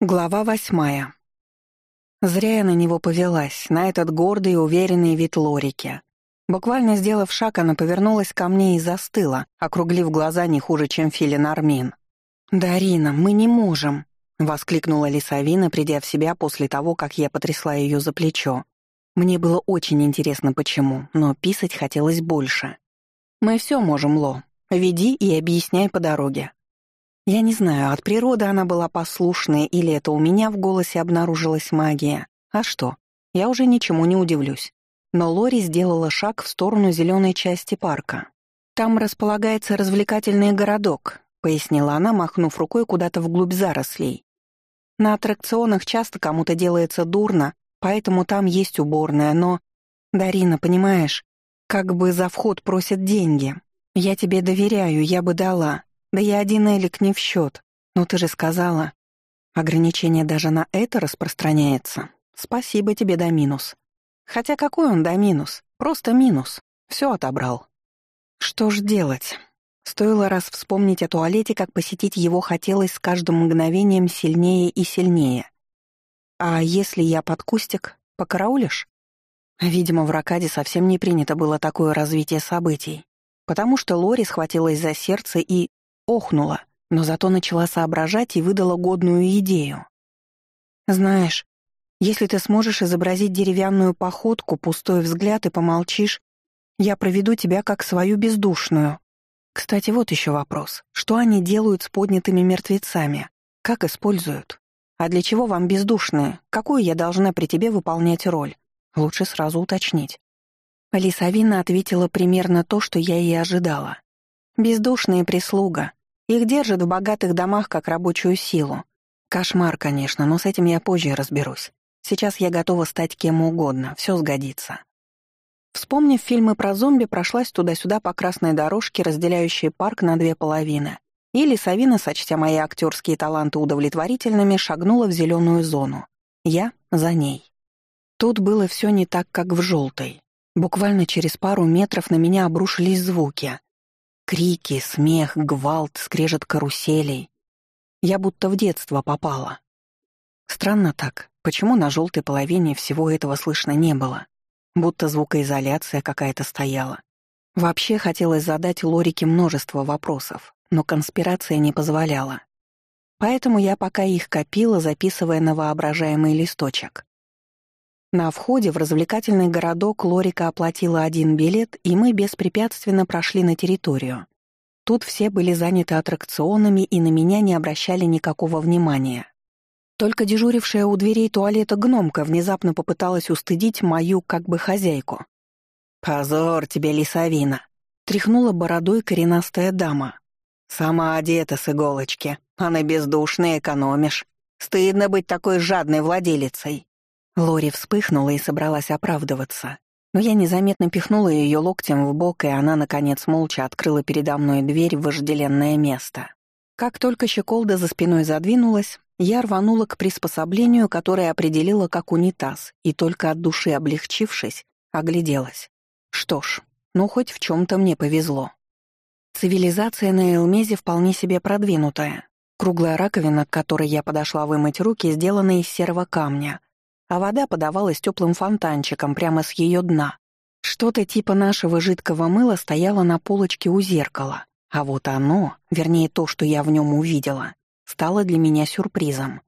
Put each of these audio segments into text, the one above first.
Глава восьмая. Зря я на него повелась, на этот гордый и уверенный вид Лорики. Буквально сделав шаг, она повернулась ко мне и застыла, округлив глаза не хуже, чем Филин Армин. «Дарина, мы не можем!» — воскликнула Лисавина, придя в себя после того, как я потрясла ее за плечо. Мне было очень интересно, почему, но писать хотелось больше. «Мы все можем, Ло. Веди и объясняй по дороге. Я не знаю, от природы она была послушная или это у меня в голосе обнаружилась магия. А что? Я уже ничему не удивлюсь. Но Лори сделала шаг в сторону зеленой части парка. «Там располагается развлекательный городок», — пояснила она, махнув рукой куда-то вглубь зарослей. «На аттракционах часто кому-то делается дурно, поэтому там есть уборная, но... Дарина, понимаешь, как бы за вход просят деньги. Я тебе доверяю, я бы дала, да я один Элик не в счет. Но ты же сказала. Ограничение даже на это распространяется. Спасибо тебе, да минус. Хотя какой он да минус? Просто минус. Все отобрал. Что ж делать? Стоило раз вспомнить о туалете, как посетить его хотелось с каждым мгновением сильнее и сильнее. А если я под кустик, покараулишь? Видимо, в Ракаде совсем не принято было такое развитие событий, потому что Лори схватилась за сердце и охнула, но зато начала соображать и выдала годную идею. «Знаешь, если ты сможешь изобразить деревянную походку, пустой взгляд и помолчишь, я проведу тебя как свою бездушную. Кстати, вот еще вопрос. Что они делают с поднятыми мертвецами? Как используют? А для чего вам бездушные? Какую я должна при тебе выполнять роль? Лучше сразу уточнить». Лисавина ответила примерно то, что я и ожидала. «Бездушная прислуга. Их держат в богатых домах как рабочую силу. Кошмар, конечно, но с этим я позже разберусь. Сейчас я готова стать кем угодно, все сгодится. Вспомнив фильмы про зомби, прошлась туда-сюда по красной дорожке, разделяющей парк на две половины. И Лисавина, сочтя мои актерские таланты удовлетворительными, шагнула в зеленую зону. Я за ней. Тут было все не так, как в желтой. Буквально через пару метров на меня обрушились звуки. Крики, смех, гвалт, скрежет каруселей. Я будто в детство попала. Странно так, почему на желтой половине всего этого слышно не было? Будто звукоизоляция какая-то стояла. Вообще хотелось задать Лорике множество вопросов, но конспирация не позволяла. Поэтому я пока их копила, записывая на воображаемый листочек. На входе в развлекательный городок Лорика оплатила один билет, и мы беспрепятственно прошли на территорию. Тут все были заняты аттракционами и на меня не обращали никакого внимания. Только дежурившая у дверей туалета гномка внезапно попыталась устыдить мою как бы хозяйку. «Позор тебе, лисовина!» — тряхнула бородой коренастая дама. «Сама одета с иголочки, а на бездушной экономишь. Стыдно быть такой жадной владелицей!» Лори вспыхнула и собралась оправдываться. Но я незаметно пихнула ее локтем в бок, и она, наконец, молча открыла передо мной дверь в вожделенное место. Как только щеколда за спиной задвинулась, я рванула к приспособлению, которое определила как унитаз, и только от души облегчившись, огляделась. Что ж, ну хоть в чем то мне повезло. Цивилизация на Элмезе вполне себе продвинутая. Круглая раковина, к которой я подошла вымыть руки, сделана из серого камня — а вода подавалась теплым фонтанчиком прямо с ее дна. Что-то типа нашего жидкого мыла стояло на полочке у зеркала, а вот оно, вернее то, что я в нем увидела, стало для меня сюрпризом.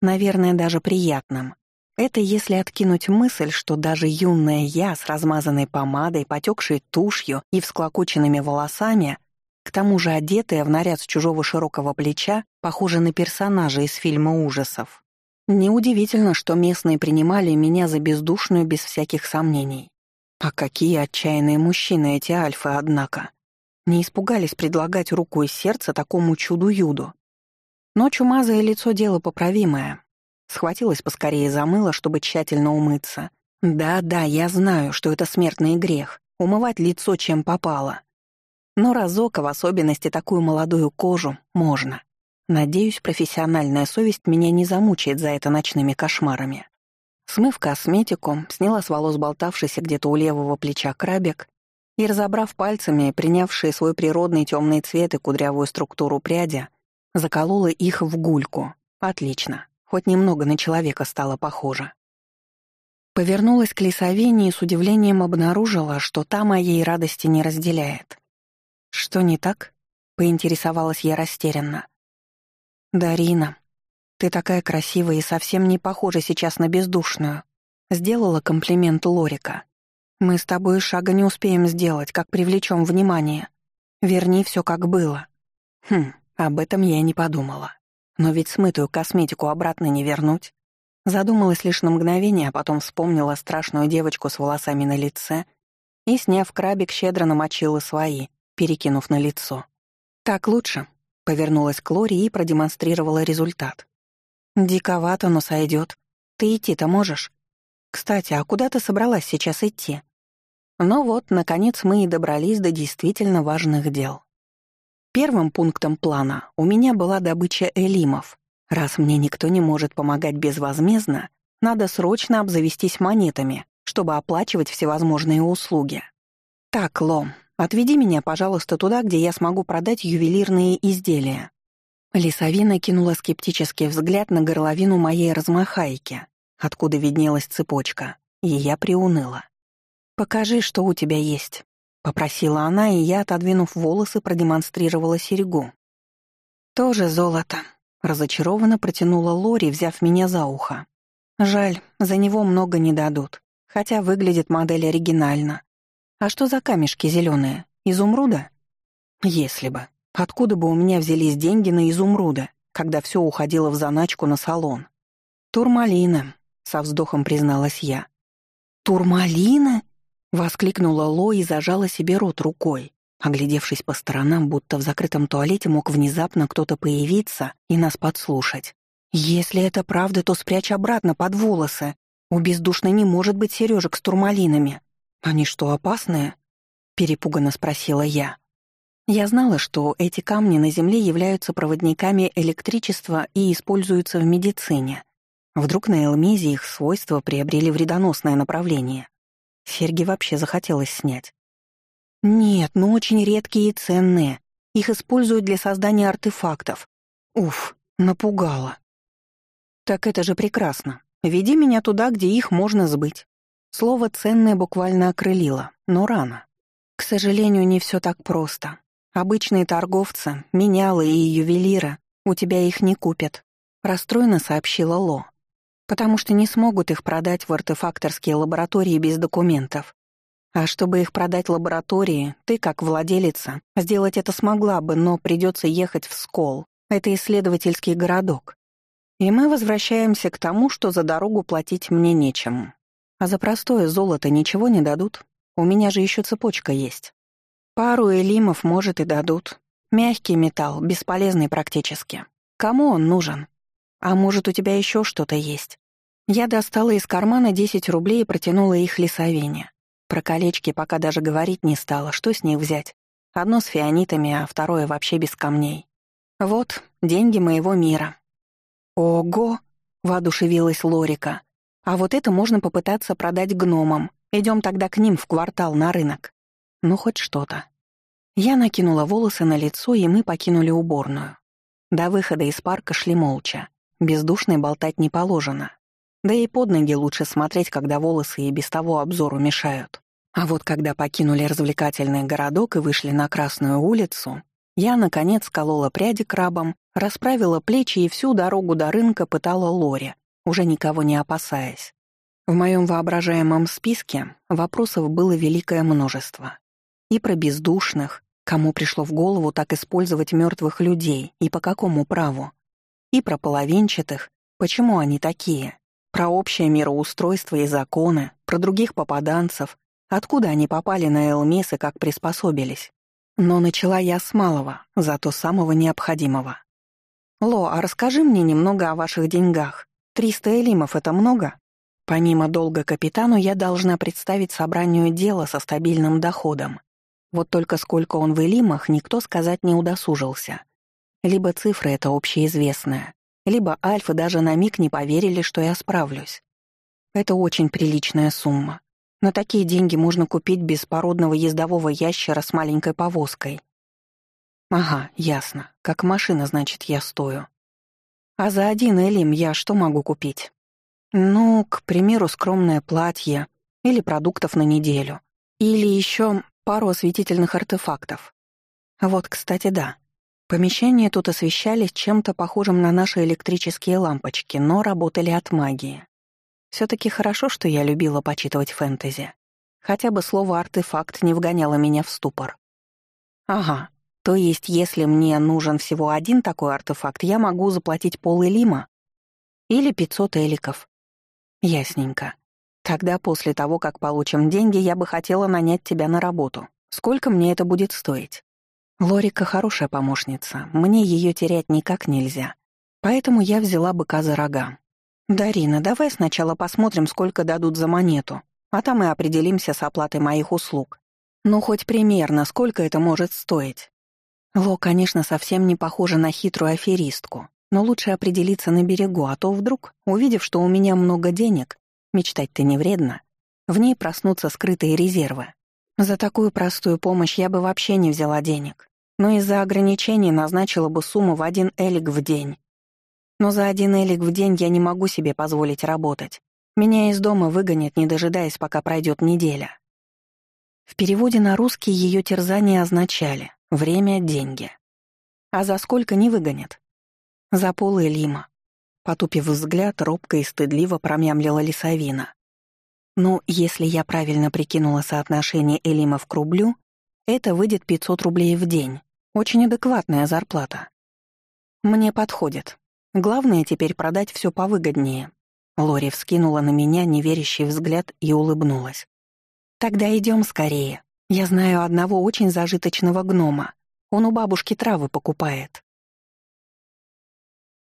Наверное, даже приятным. Это если откинуть мысль, что даже юная я с размазанной помадой, потекшей тушью и всклокоченными волосами, к тому же одетая в наряд с чужого широкого плеча, похожа на персонажа из фильма ужасов. Неудивительно, что местные принимали меня за бездушную без всяких сомнений. А какие отчаянные мужчины эти альфы, однако. Не испугались предлагать руку и сердце такому чуду-юду. Но чумазое лицо — дело поправимое. Схватилась поскорее за мыло, чтобы тщательно умыться. Да-да, я знаю, что это смертный грех — умывать лицо чем попало. Но разок, а в особенности такую молодую кожу, можно. Надеюсь, профессиональная совесть меня не замучает за это ночными кошмарами. Смыв косметику, сняла с волос болтавшийся где-то у левого плеча крабик и, разобрав пальцами, принявшие свой природный темный цвет и кудрявую структуру пряди, заколола их в гульку. Отлично. хоть немного на человека стало похоже. Повернулась к Лисовине и с удивлением обнаружила, что та моей радости не разделяет. «Что не так?» — поинтересовалась я растерянно. «Дарина, ты такая красивая и совсем не похожа сейчас на бездушную», — сделала комплимент Лорика. «Мы с тобой шага не успеем сделать, как привлечем внимание. Верни все как было». Хм, об этом я и не подумала. Но ведь смытую косметику обратно не вернуть. Задумалась лишь на мгновение, а потом вспомнила страшную девочку с волосами на лице и, сняв крабик, щедро намочила свои, перекинув на лицо. «Так лучше», — повернулась к Лори и продемонстрировала результат. «Диковато, но сойдет. Ты идти-то можешь? Кстати, а куда ты собралась сейчас идти?» Ну вот, наконец мы и добрались до действительно важных дел. Первым пунктом плана у меня была добыча элимов, Раз мне никто не может помогать безвозмездно, надо срочно обзавестись монетами, чтобы оплачивать всевозможные услуги. Так, Лом, отведи меня, пожалуйста, туда, где я смогу продать ювелирные изделия. Лисовина кинула скептический взгляд на горловину моей размахайки, откуда виднелась цепочка, и я приуныла. «Покажи, что у тебя есть», — попросила она, и я, отодвинув волосы, продемонстрировала серьгу. «Тоже золото», Разочарованно протянула Лори, взяв меня за ухо. Жаль, за него много не дадут, хотя выглядит модель оригинально. А что за камешки зеленые? Изумруда? Если бы. Откуда бы у меня взялись деньги на изумруда, когда все уходило в заначку на салон? Турмалина, со вздохом призналась я. Турмалина? воскликнула Ло и зажала себе рот рукой. Оглядевшись по сторонам, будто в закрытом туалете мог внезапно кто-то появиться и нас подслушать. «Если это правда, то спрячь обратно под волосы. У бездушной не может быть сережек с турмалинами. Они что, опасные?» — перепуганно спросила я. Я знала, что эти камни на Земле являются проводниками электричества и используются в медицине. Вдруг на Элмезе их свойства приобрели вредоносное направление. Серьги вообще захотелось снять. Нет, но очень редкие и ценные. Их используют для создания артефактов. Уф, напугало. Так это же прекрасно. Веди меня туда, где их можно сбыть. Слово «ценное» буквально окрылило, но рано. К сожалению, не все так просто. Обычные торговцы, менялы и ювелиры у тебя их не купят, расстроенно сообщила Ло. Потому что не смогут их продать в артефакторские лаборатории без документов. А чтобы их продать лаборатории, ты, как владелица, сделать это смогла бы, но придется ехать в Скол. Это исследовательский городок. И мы возвращаемся к тому, что за дорогу платить мне нечем. А за простое золото ничего не дадут. У меня же еще цепочка есть. Пару элимов, может, и дадут. Мягкий металл, бесполезный практически. Кому он нужен? А может, у тебя еще что-то есть? Я достала из кармана 10 рублей и протянула их лесовине. Про колечки пока даже говорить не стала, что с них взять. Одно с фианитами, а второе вообще без камней. Вот, деньги моего мира. Ого! воодушевилась Лорика. А вот это можно попытаться продать гномам. Идем тогда к ним в квартал на рынок. Ну, хоть что-то. Я накинула волосы на лицо, и мы покинули уборную. До выхода из парка шли молча. Бездушной болтать не положено. Да и под ноги лучше смотреть, когда волосы и без того обзору мешают. А вот когда покинули развлекательный городок и вышли на Красную улицу, я, наконец, колола пряди крабом, расправила плечи и всю дорогу до рынка пытала Лори, уже никого не опасаясь. В моем воображаемом списке вопросов было великое множество. И про бездушных, кому пришло в голову так использовать мертвых людей и по какому праву. И про половинчатых, почему они такие. Про общее мироустройство и законы, про других попаданцев, Откуда они попали на Элмес и как приспособились? Но начала я с малого, зато самого необходимого. «Ло, а расскажи мне немного о ваших деньгах. Триста элимов — это много?» Помимо долга капитану, я должна представить собранию дело со стабильным доходом. Вот только сколько он в элимах, никто сказать не удосужился. Либо цифра это общеизвестная, либо альфы даже на миг не поверили, что я справлюсь. Это очень приличная сумма. На такие деньги можно купить беспородного ездового ящера с маленькой повозкой. Ага, ясно. Как машина, значит, я стою. А за один элим я что могу купить? Ну, к примеру, скромное платье или продуктов на неделю. Или еще пару осветительных артефактов. Вот, кстати, да. Помещения тут освещались чем-то похожим на наши электрические лампочки, но работали от магии. все таки хорошо, что я любила почитывать фэнтези. Хотя бы слово «артефакт» не вгоняло меня в ступор. Ага, то есть если мне нужен всего один такой артефакт, я могу заплатить пол элима? Или 500 эликов. Ясненько. Тогда после того, как получим деньги, я бы хотела нанять тебя на работу. Сколько мне это будет стоить? Лорика хорошая помощница, мне ее терять никак нельзя. Поэтому я взяла быка за рога. «Дарина, давай сначала посмотрим, сколько дадут за монету, а там и определимся с оплатой моих услуг. Ну, хоть примерно, сколько это может стоить?» Ло, конечно, совсем не похожа на хитрую аферистку, но лучше определиться на берегу, а то вдруг, увидев, что у меня много денег, Мечтать-то не вредно. В ней проснутся скрытые резервы. За такую простую помощь я бы вообще не взяла денег. Но из-за ограничений назначила бы сумму в один элик в день. Но за один элик в день я не могу себе позволить работать. Меня из дома выгонят, не дожидаясь, пока пройдет неделя. В переводе на русский ее терзания означали «время — деньги». А за сколько не выгонят? За пол Элима. Потупив взгляд, робко и стыдливо промямлила лесовина. «Ну, если я правильно прикинула соотношение Элимов к рублю, это выйдет 500 рублей в день. Очень адекватная зарплата. Мне подходит. Главное теперь продать все повыгоднее». Лори вскинула на меня неверящий взгляд и улыбнулась. «Тогда идем скорее. Я знаю одного очень зажиточного гнома. Он у бабушки травы покупает».